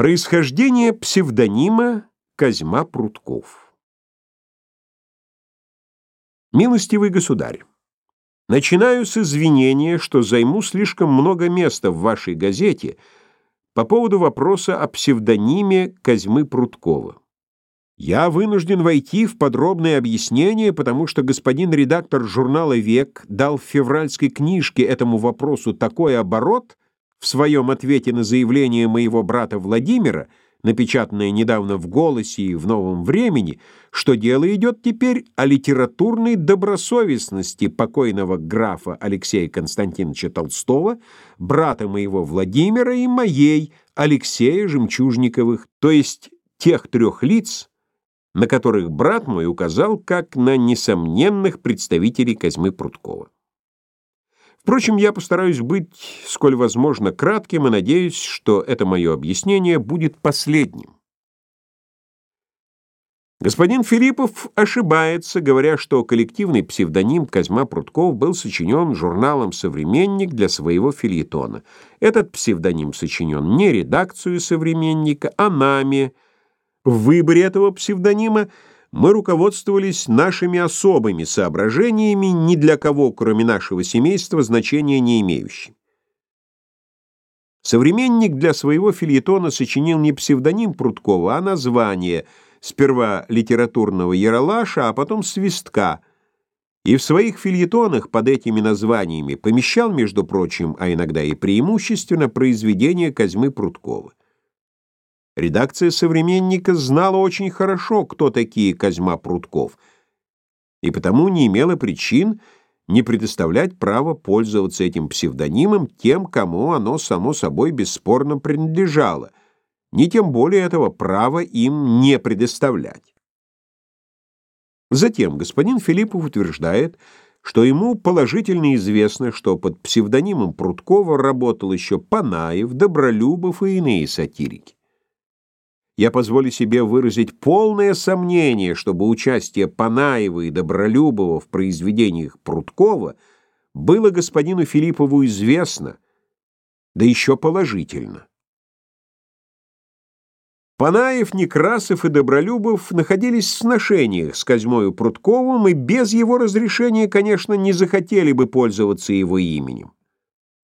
Происхождение псевдонима Козьма Прутков Милостивый государь, начинаю с извинения, что займу слишком много места в вашей газете по поводу вопроса о псевдониме Козьмы Пруткова. Я вынужден войти в подробное объяснение, потому что господин редактор журнала «Век» дал в февральской книжке этому вопросу такой оборот, в своем ответе на заявление моего брата Владимира, напечатанное недавно в «Голосе» и в «Новом времени», что дело идет теперь о литературной добросовестности покойного графа Алексея Константиновича Толстого, брата моего Владимира и моей, Алексея Жемчужниковых, то есть тех трех лиц, на которых брат мой указал как на несомненных представителей Козьмы Пруткова. Впрочем, я постараюсь быть, сколь возможно, кратким и надеюсь, что это мое объяснение будет последним. Господин Филиппов ошибается, говоря, что коллективный псевдоним Козьма Прутков был сочинен журналом «Современник» для своего филетона. Этот псевдоним сочинен не редакцию «Современника», а нами. В выборе этого псевдонима мы руководствовались нашими особыми соображениями, ни для кого, кроме нашего семейства, значения не имеющими. Современник для своего фильетона сочинил не псевдоним Прудкова, а название, сперва литературного яролаша, а потом свистка, и в своих фильетонах под этими названиями помещал, между прочим, а иногда и преимущественно, произведения Козьмы Прудкова. Редакция «Современника» знала очень хорошо, кто такие Козьма Прутков, и потому не имела причин не предоставлять право пользоваться этим псевдонимом тем, кому оно, само собой, бесспорно принадлежало, ни тем более этого права им не предоставлять. Затем господин Филиппов утверждает, что ему положительно известно, что под псевдонимом Пруткова работал еще Панаев, Добролюбов и иные сатирики я позволю себе выразить полное сомнение, чтобы участие Панаева и Добролюбова в произведениях Прудкова было господину Филиппову известно, да еще положительно. Панаев, Некрасов и Добролюбов находились в сношениях с Козьмою Прудковым и без его разрешения, конечно, не захотели бы пользоваться его именем.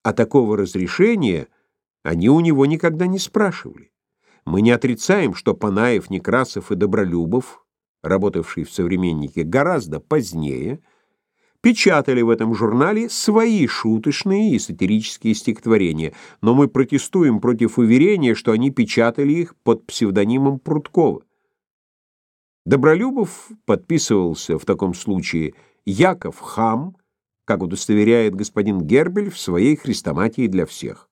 А такого разрешения они у него никогда не спрашивали. Мы не отрицаем, что Панаев, Некрасов и Добролюбов, работавшие в «Современнике» гораздо позднее, печатали в этом журнале свои шуточные и сатирические стихотворения, но мы протестуем против уверения, что они печатали их под псевдонимом Прудкова. Добролюбов подписывался в таком случае Яков Хам, как удостоверяет господин Гербель в своей хрестоматии для всех.